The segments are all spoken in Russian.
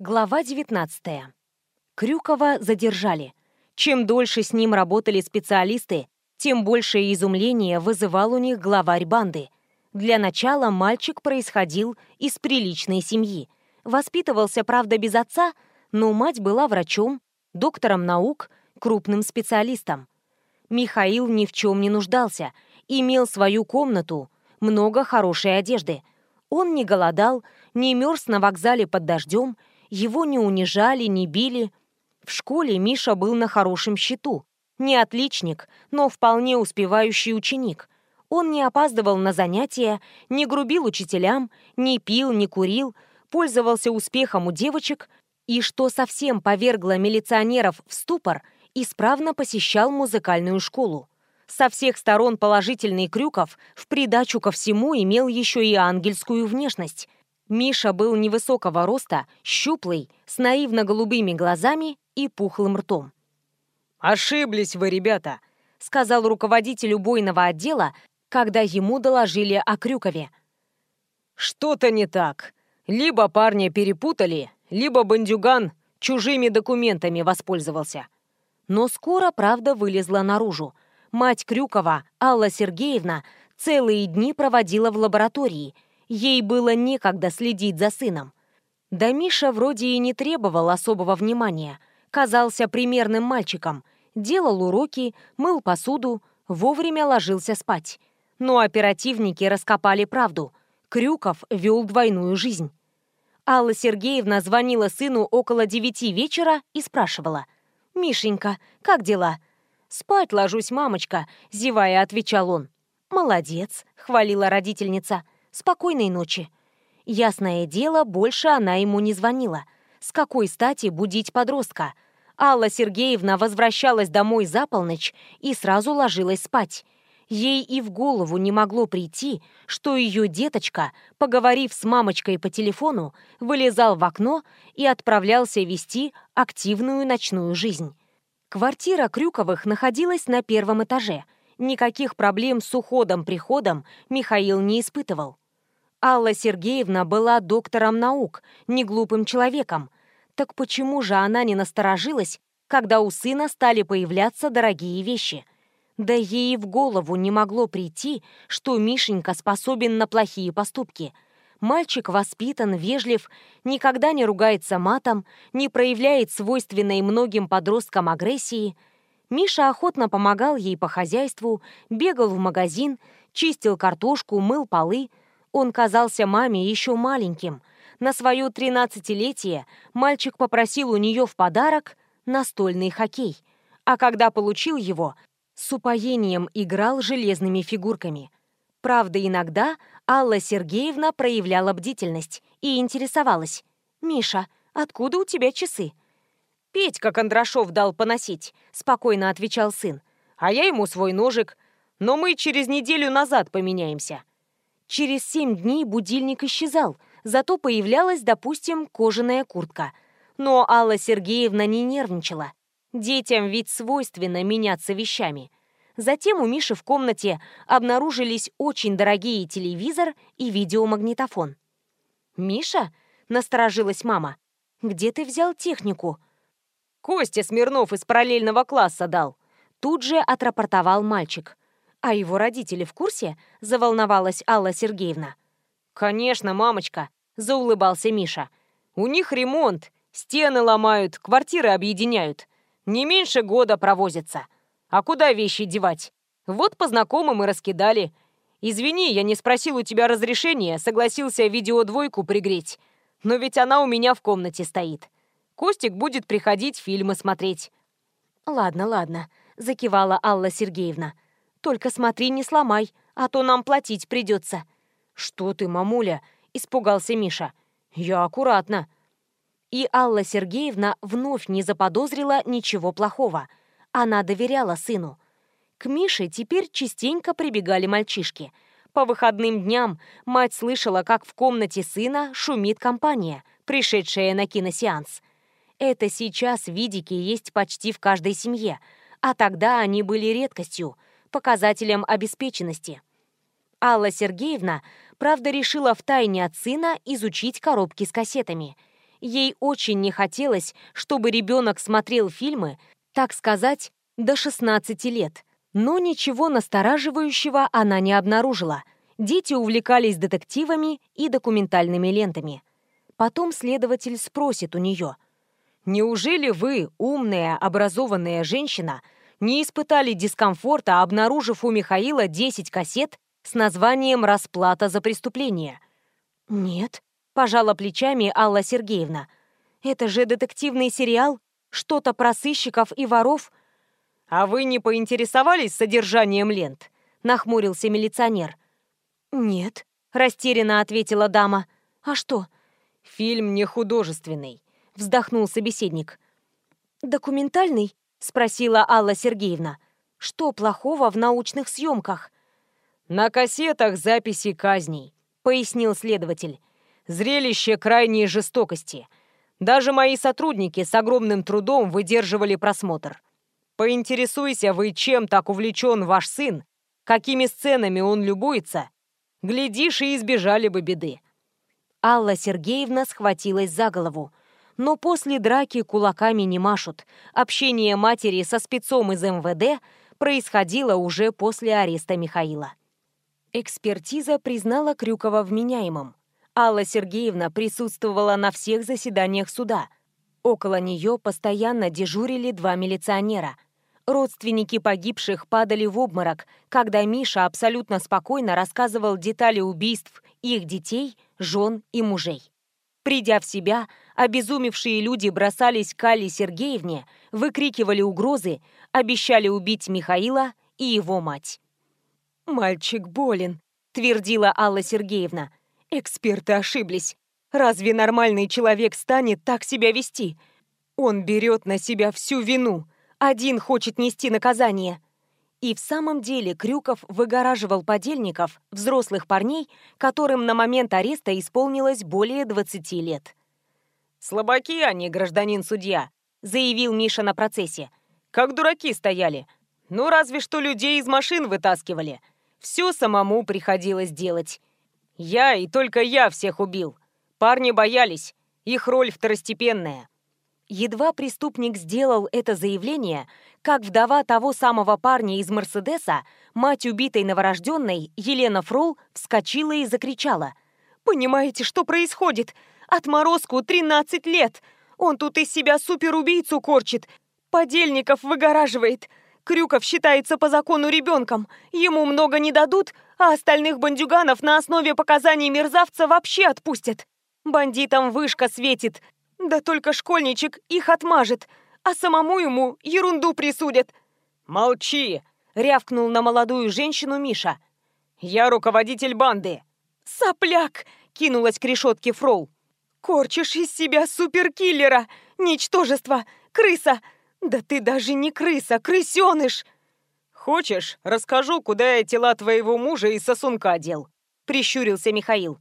Глава 19. Крюкова задержали. Чем дольше с ним работали специалисты, тем большее изумление вызывал у них главарь банды. Для начала мальчик происходил из приличной семьи. Воспитывался, правда, без отца, но мать была врачом, доктором наук, крупным специалистом. Михаил ни в чем не нуждался, имел свою комнату, много хорошей одежды. Он не голодал, не мерз на вокзале под дождем, его не унижали, не били. В школе Миша был на хорошем счету. Не отличник, но вполне успевающий ученик. Он не опаздывал на занятия, не грубил учителям, не пил, не курил, пользовался успехом у девочек и, что совсем повергло милиционеров в ступор, исправно посещал музыкальную школу. Со всех сторон положительный Крюков в придачу ко всему имел еще и ангельскую внешность. Миша был невысокого роста, щуплый, с наивно-голубыми глазами и пухлым ртом. «Ошиблись вы, ребята», — сказал руководитель убойного отдела, когда ему доложили о Крюкове. «Что-то не так. Либо парня перепутали, либо бандюган чужими документами воспользовался». Но скоро правда вылезла наружу. Мать Крюкова, Алла Сергеевна, целые дни проводила в лаборатории. Ей было некогда следить за сыном. Да Миша вроде и не требовал особого внимания. Казался примерным мальчиком. Делал уроки, мыл посуду, вовремя ложился спать. Но оперативники раскопали правду. Крюков вел двойную жизнь. Алла Сергеевна звонила сыну около девяти вечера и спрашивала. «Мишенька, как дела?» «Спать ложусь, мамочка», — зевая, отвечал он. «Молодец», — хвалила родительница. «Спокойной ночи». Ясное дело, больше она ему не звонила. С какой стати будить подростка? Алла Сергеевна возвращалась домой за полночь и сразу ложилась спать. Ей и в голову не могло прийти, что ее деточка, поговорив с мамочкой по телефону, вылезал в окно и отправлялся вести активную ночную жизнь. Квартира Крюковых находилась на первом этаже. Никаких проблем с уходом-приходом Михаил не испытывал. Алла Сергеевна была доктором наук, не глупым человеком. Так почему же она не насторожилась, когда у сына стали появляться дорогие вещи? Да ей в голову не могло прийти, что Мишенька способен на плохие поступки. Мальчик воспитан, вежлив, никогда не ругается матом, не проявляет свойственной многим подросткам агрессии. Миша охотно помогал ей по хозяйству, бегал в магазин, чистил картошку, мыл полы. Он казался маме еще маленьким. На свое тринадцатилетие мальчик попросил у нее в подарок настольный хоккей. А когда получил его, с упоением играл железными фигурками. Правда, иногда Алла Сергеевна проявляла бдительность и интересовалась. «Миша, откуда у тебя часы?» «Петька Кондрашов дал поносить», — спокойно отвечал сын. «А я ему свой ножик. Но мы через неделю назад поменяемся». Через семь дней будильник исчезал, зато появлялась, допустим, кожаная куртка. Но Алла Сергеевна не нервничала. Детям ведь свойственно меняться вещами. Затем у Миши в комнате обнаружились очень дорогие телевизор и видеомагнитофон. «Миша?» — насторожилась мама. «Где ты взял технику?» «Костя Смирнов из параллельного класса дал». Тут же отрапортовал мальчик. «А его родители в курсе?» — заволновалась Алла Сергеевна. «Конечно, мамочка», — заулыбался Миша. «У них ремонт, стены ломают, квартиры объединяют. Не меньше года провозятся. А куда вещи девать? Вот по знакомым и раскидали. Извини, я не спросил у тебя разрешения, согласился видеодвойку пригреть. Но ведь она у меня в комнате стоит. Костик будет приходить фильмы смотреть». «Ладно, ладно», — закивала Алла Сергеевна. «Только смотри, не сломай, а то нам платить придется». «Что ты, мамуля?» — испугался Миша. «Я аккуратно». И Алла Сергеевна вновь не заподозрила ничего плохого. Она доверяла сыну. К Мише теперь частенько прибегали мальчишки. По выходным дням мать слышала, как в комнате сына шумит компания, пришедшая на киносеанс. Это сейчас видики есть почти в каждой семье, а тогда они были редкостью, показателем обеспеченности. Алла Сергеевна, правда, решила втайне от сына изучить коробки с кассетами – Ей очень не хотелось, чтобы ребенок смотрел фильмы, так сказать, до 16 лет. Но ничего настораживающего она не обнаружила. Дети увлекались детективами и документальными лентами. Потом следователь спросит у нее, «Неужели вы, умная, образованная женщина, не испытали дискомфорта, обнаружив у Михаила 10 кассет с названием «Расплата за преступление»?» «Нет», — пожала плечами Алла Сергеевна. «Это же детективный сериал, что-то про сыщиков и воров». «А вы не поинтересовались содержанием лент?» — нахмурился милиционер. «Нет», — растерянно ответила дама. «А что?» «Фильм не художественный», — вздохнул собеседник. «Документальный?» — спросила Алла Сергеевна. «Что плохого в научных съемках?» «На кассетах записи казней», — пояснил следователь. «Зрелище крайней жестокости. Даже мои сотрудники с огромным трудом выдерживали просмотр. Поинтересуйся вы, чем так увлечен ваш сын, какими сценами он любуется, глядишь, и избежали бы беды. Алла Сергеевна схватилась за голову. Но после драки кулаками не машут. Общение матери со спецом из МВД происходило уже после ареста Михаила. Экспертиза признала Крюкова вменяемым. Алла Сергеевна присутствовала на всех заседаниях суда. Около нее постоянно дежурили два милиционера. Родственники погибших падали в обморок, когда Миша абсолютно спокойно рассказывал детали убийств их детей – жен и мужей. Придя в себя, обезумевшие люди бросались к Алле Сергеевне, выкрикивали угрозы, обещали убить Михаила и его мать. «Мальчик болен», — твердила Алла Сергеевна. «Эксперты ошиблись. Разве нормальный человек станет так себя вести? Он берет на себя всю вину. Один хочет нести наказание. И в самом деле Крюков выгораживал подельников, взрослых парней, которым на момент ареста исполнилось более 20 лет. «Слабаки они, гражданин судья», — заявил Миша на процессе. «Как дураки стояли. Ну, разве что людей из машин вытаскивали. Все самому приходилось делать. Я и только я всех убил. Парни боялись. Их роль второстепенная». Едва преступник сделал это заявление, как вдова того самого парня из «Мерседеса», мать убитой новорожденной, Елена Фрол, вскочила и закричала. «Понимаете, что происходит? Отморозку 13 лет! Он тут из себя суперубийцу корчит, подельников выгораживает. Крюков считается по закону ребенком, ему много не дадут, а остальных бандюганов на основе показаний мерзавца вообще отпустят. Бандитам вышка светит, да только школьничек их отмажет, а самому ему ерунду присудят. «Молчи!» — рявкнул на молодую женщину Миша. «Я руководитель банды!» «Сопляк!» — кинулась к решетке Фрол. «Корчишь из себя суперкиллера! Ничтожество! Крыса! Да ты даже не крыса, крысеныш!» «Хочешь, расскажу, куда я тела твоего мужа и сосунка дел?» — прищурился Михаил.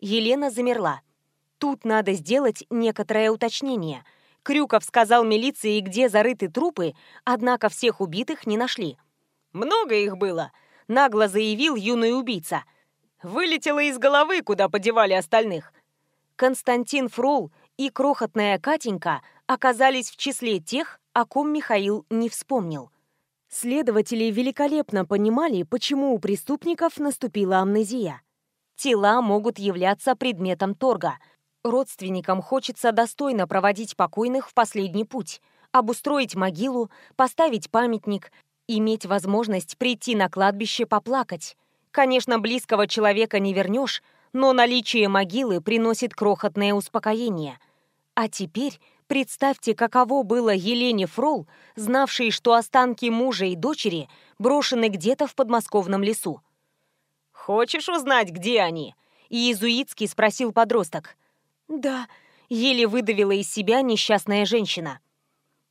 Елена замерла. Тут надо сделать некоторое уточнение. Крюков сказал милиции, где зарыты трупы, однако всех убитых не нашли. «Много их было», — нагло заявил юный убийца. «Вылетело из головы, куда подевали остальных». Константин Фрол и крохотная Катенька оказались в числе тех, о ком Михаил не вспомнил. Следователи великолепно понимали, почему у преступников наступила амнезия. Тела могут являться предметом торга — Родственникам хочется достойно проводить покойных в последний путь, обустроить могилу, поставить памятник, иметь возможность прийти на кладбище поплакать. Конечно, близкого человека не вернешь, но наличие могилы приносит крохотное успокоение. А теперь представьте, каково было Елене Фрол, знавшей, что останки мужа и дочери брошены где-то в подмосковном лесу. «Хочешь узнать, где они?» — иезуитский спросил подросток. «Да», — еле выдавила из себя несчастная женщина.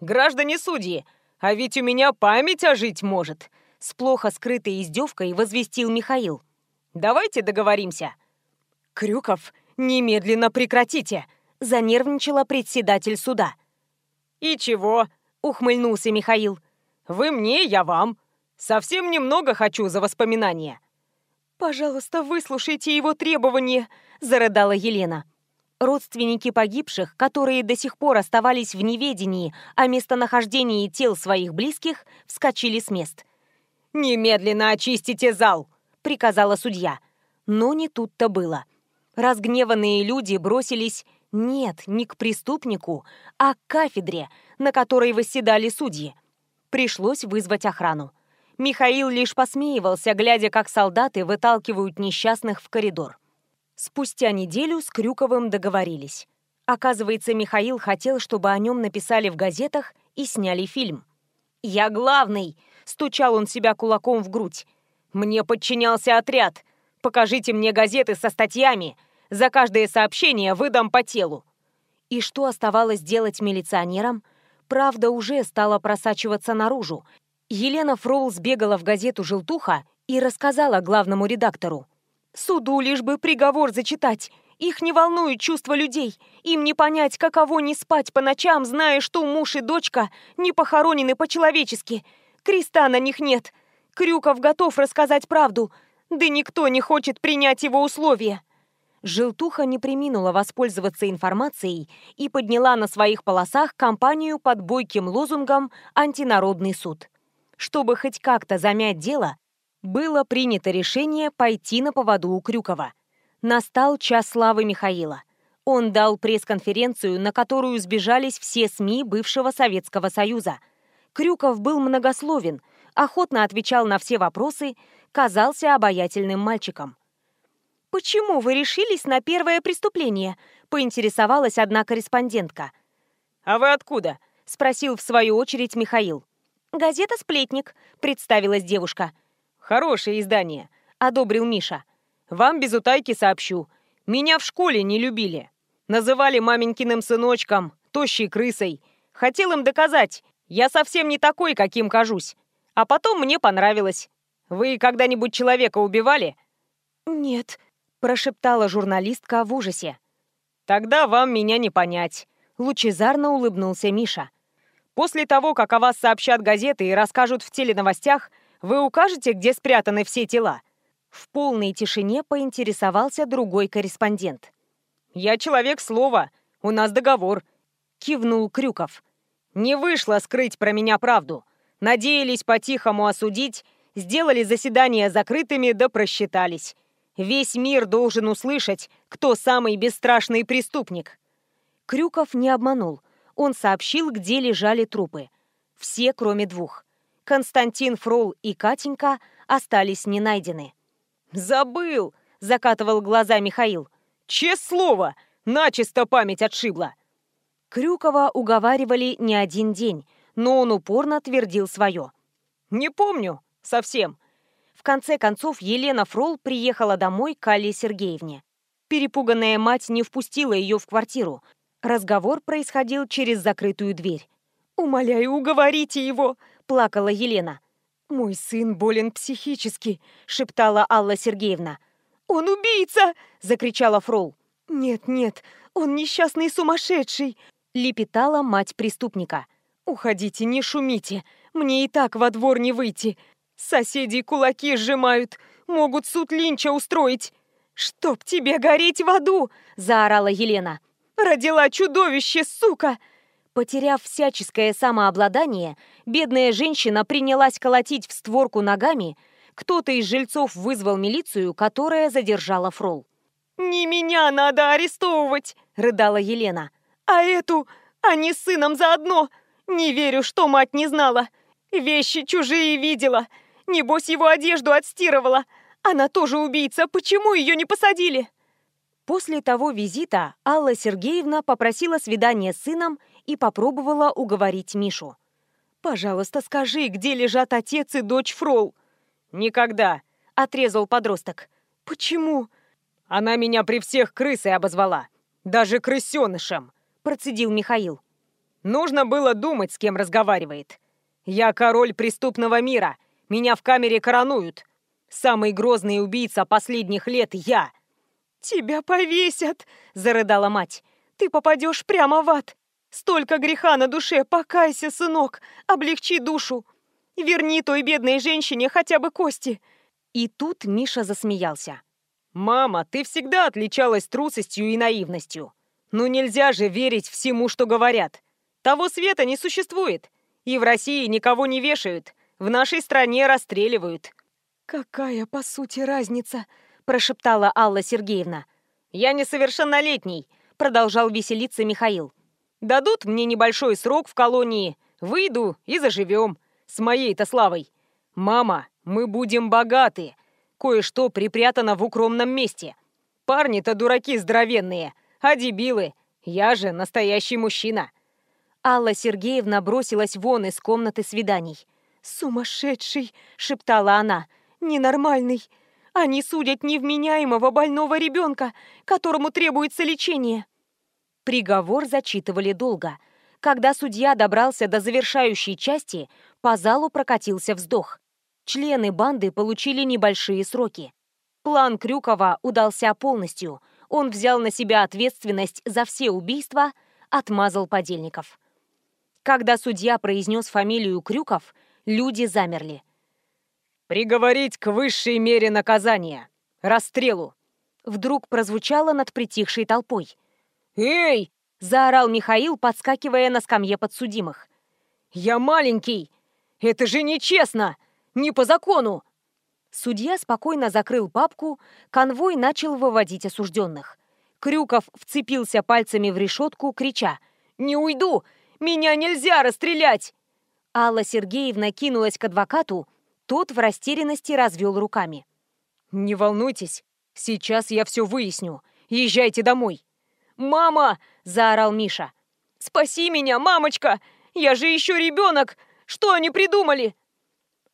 «Граждане судьи, а ведь у меня память ожить может», — с плохо скрытой издевкой возвестил Михаил. «Давайте договоримся». «Крюков, немедленно прекратите!» — занервничала председатель суда. «И чего?» — ухмыльнулся Михаил. «Вы мне, я вам. Совсем немного хочу за воспоминания». «Пожалуйста, выслушайте его требования», — зарыдала Елена. Родственники погибших, которые до сих пор оставались в неведении о местонахождении тел своих близких, вскочили с мест. «Немедленно очистите зал!» — приказала судья. Но не тут-то было. Разгневанные люди бросились нет, не к преступнику, а к кафедре, на которой восседали судьи. Пришлось вызвать охрану. Михаил лишь посмеивался, глядя, как солдаты выталкивают несчастных в коридор. Спустя неделю с Крюковым договорились. Оказывается, Михаил хотел, чтобы о нем написали в газетах и сняли фильм. «Я главный!» — стучал он себя кулаком в грудь. «Мне подчинялся отряд. Покажите мне газеты со статьями. За каждое сообщение выдам по телу». И что оставалось делать милиционерам? Правда уже стала просачиваться наружу. Елена Фрол сбегала в газету «Желтуха» и рассказала главному редактору. Суду лишь бы приговор зачитать. Их не волнует чувства людей. Им не понять, каково не спать по ночам, зная, что муж и дочка не похоронены по-человечески. Креста на них нет. Крюков готов рассказать правду. Да никто не хочет принять его условия. Желтуха не приминула воспользоваться информацией и подняла на своих полосах кампанию под бойким лозунгом «Антинародный суд». Чтобы хоть как-то замять дело, было принято решение пойти на поводу у Крюкова. Настал час славы Михаила. Он дал пресс-конференцию, на которую сбежались все СМИ бывшего Советского Союза. Крюков был многословен, охотно отвечал на все вопросы, казался обаятельным мальчиком. «Почему вы решились на первое преступление?» – поинтересовалась одна корреспондентка. «А вы откуда?» – спросил в свою очередь Михаил. «Газета «Сплетник», – представилась девушка. Хорошее издание», — одобрил Миша. «Вам без утайки сообщу. Меня в школе не любили. Называли маменькиным сыночком, тощей крысой. Хотел им доказать, я совсем не такой, каким кажусь. А потом мне понравилось. Вы когда-нибудь человека убивали?» «Нет», — прошептала журналистка в ужасе. «Тогда вам меня не понять», — лучезарно улыбнулся Миша. «После того, как о вас сообщат газеты и расскажут в теленовостях, вы укажете, где спрятаны все тела?» В полной тишине поинтересовался другой корреспондент. «Я человек слова. У нас договор», — кивнул Крюков. «Не вышло скрыть про меня правду. Надеялись по-тихому осудить, сделали заседания закрытыми да просчитались. Весь мир должен услышать, кто самый бесстрашный преступник». Крюков не обманул. Он сообщил, где лежали трупы. Все, кроме двух. Константин Фрол и Катенька остались не найдены. «Забыл!» — закатывал глаза Михаил. «Честное слово! Начисто память отшибла!» Крюкова уговаривали не один день, но он упорно твердил свое. «Не помню. Совсем». В конце концов, Елена Фрол приехала домой к Алле Сергеевне. Перепуганная мать не впустила ее в квартиру. Разговор происходил через закрытую дверь. «Умоляю, уговорите его!» плакала Елена. «Мой сын болен психически», — шептала Алла Сергеевна. «Он убийца!» — закричала Фрол. «Нет, нет, он несчастный сумасшедший!» — лепетала мать преступника. «Уходите, не шумите, мне и так во двор не выйти. Соседи кулаки сжимают, могут суд Линча устроить. Чтоб тебе гореть в аду!» — заорала Елена. «Родила чудовище, сука!» Потеряв всяческое самообладание, бедная женщина принялась колотить в створку ногами. Кто-то из жильцов вызвал милицию, которая задержала Фрол. «Не меня надо арестовывать!» — рыдала Елена. «А эту они с сыном заодно! Не верю, что мать не знала! Вещи чужие видела! Небось, его одежду отстирывала! Она тоже убийца! Почему ее не посадили?» После того визита Алла Сергеевна попросила свидания с сыном и попробовала уговорить Мишу. «Пожалуйста, скажи, где лежат отец и дочь Фрол?» «Никогда», — отрезал подросток. «Почему?» «Она меня при всех крысой обозвала. Даже крысенышем», — процедил Михаил. «Нужно было думать, с кем разговаривает. Я король преступного мира. Меня в камере коронуют. Самый грозный убийца последних лет я». «Тебя повесят!» — зарыдала мать. «Ты попадешь прямо в ад!» Столько греха на душе, покайся, сынок, облегчи душу. Верни той бедной женщине хотя бы кости. И тут Миша засмеялся. «Мама, ты всегда отличалась трусостью и наивностью. Ну нельзя же верить всему, что говорят. Того света не существует. И в России никого не вешают. В нашей стране расстреливают. «Какая, по сути, разница?» – прошептала Алла Сергеевна. «Я несовершеннолетний», – продолжал веселиться Михаил. «Дадут мне небольшой срок в колонии, выйду и заживем. С моей-то славой. Мама, мы будем богаты. Кое-что припрятано в укромном месте. Парни-то дураки здоровенные, а дебилы. Я же настоящий мужчина». Алла Сергеевна бросилась вон из комнаты свиданий. «Сумасшедший!» — шептала она. «Ненормальный! Они судят невменяемого больного ребенка, которому требуется лечение!» Приговор зачитывали долго. Когда судья добрался до завершающей части, по залу прокатился вздох. Члены банды получили небольшие сроки. План Крюкова удался полностью. Он взял на себя ответственность за все убийства, отмазал подельников. Когда судья произнес фамилию Крюков, люди замерли. «Приговорить к высшей мере наказания! Расстрелу!» Вдруг прозвучало над притихшей толпой. «Эй!» – заорал Михаил, подскакивая на скамье подсудимых. «Я маленький! Это же нечестно! Не по закону!» Судья спокойно закрыл папку, конвой начал выводить осужденных. Крюков вцепился пальцами в решетку, крича «Не уйду! Меня нельзя расстрелять!» Алла Сергеевна кинулась к адвокату, тот в растерянности развел руками. «Не волнуйтесь, сейчас я все выясню. Езжайте домой». «Мама!» – заорал Миша. «Спаси меня, мамочка! Я же еще ребенок! Что они придумали?»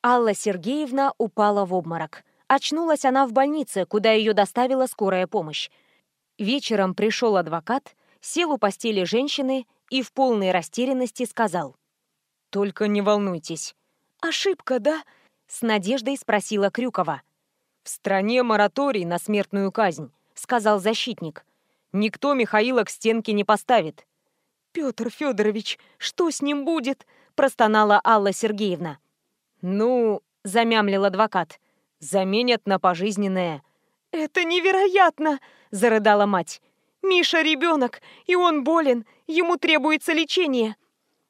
Алла Сергеевна упала в обморок. Очнулась она в больнице, куда ее доставила скорая помощь. Вечером пришел адвокат, сел у постели женщины и в полной растерянности сказал. «Только не волнуйтесь». «Ошибка, да?» — с надеждой спросила Крюкова. «В стране мораторий на смертную казнь», — сказал защитник. «Никто Михаила к стенке не поставит». «Петр Федорович, что с ним будет?» — простонала Алла Сергеевна. «Ну, — замямлил адвокат, — заменят на пожизненное». «Это невероятно!» — зарыдала мать. «Миша ребенок, и он болен, ему требуется лечение.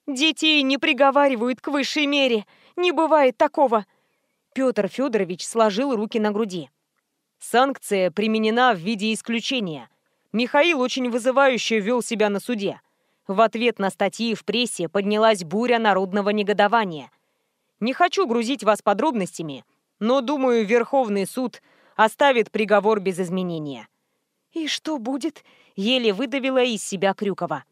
Детей не приговаривают к высшей мере, не бывает такого». Петр Федорович сложил руки на груди. «Санкция применена в виде исключения. Михаил очень вызывающе вел себя на суде. В ответ на статьи в прессе поднялась буря народного негодования. Не хочу грузить вас подробностями, но, думаю, Верховный суд оставит приговор без изменения». «И что будет?» — еле выдавила из себя Крюкова.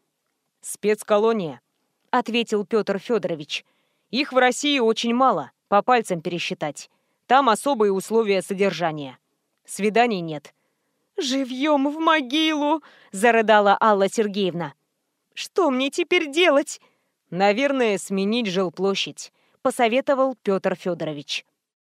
«Спецколония», — ответил Петр Федорович. «Их в России очень мало, по пальцам пересчитать. Там особые условия содержания. Свиданий нет». «Живьем в могилу!» — зарыдала Алла Сергеевна. «Что мне теперь делать?» «Наверное, сменить жилплощадь», — посоветовал Петр Федорович.